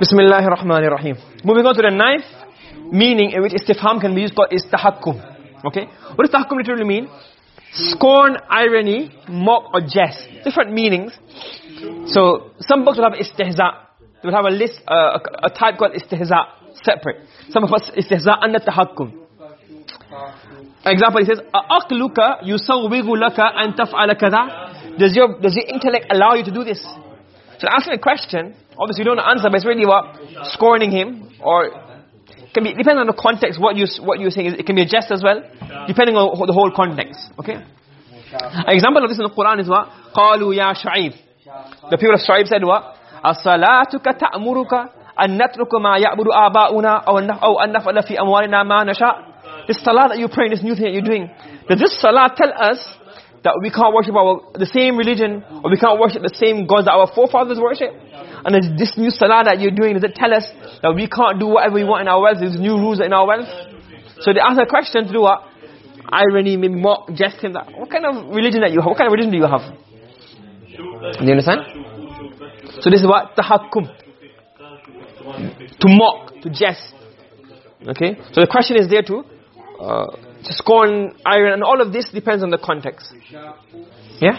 Bismillahir Rahmanir Rahim. Moving on to the ninth meaning in which istifham can be used called istahakkum. Okay? What does tahakkum literally mean? Scorn, irony, mock or jest. Different meanings. So, some books will have istihza. They will have a list, uh, a, a type called istihza, separate. Some of us istihza under tahakkum. Example, he says, أَأَقْلُكَ يُسَوِّغُ لَكَ أَن تَفْعَلَ كَذَا Does your, does your intellect allow you to do this? So asking a question, obviously you don't answer, but it's really what? Scorning him, or can be depending on the context what you what you're saying it can be a jest as well depending on the whole context okay? An example of this in the quran is what? Qalu ya shu'aib. The people of shu'aib said what? As-salatuka ta'muruka an natruka ma ya'budu aba'una aw aw an naf'ala fi amwalina ma this salat that you're praying this new thing that you're doing. Does this salat tell us that we can't worship our the same religion or we can't worship the same gods that our forefathers worship and this new salah that you're doing, does it tell us that we can't do whatever we want in our wealth? There's new rules in our wealth. So they ask a question to do what? Irony, maybe mock, jest him. That, what kind of religion that you have? What kind of religion do you have? Do you understand? So this is what? Tahakkum. To mock, to jest. Okay? So the question is there to, uh, scorn, iron, and all of this depends on the context. Yeah?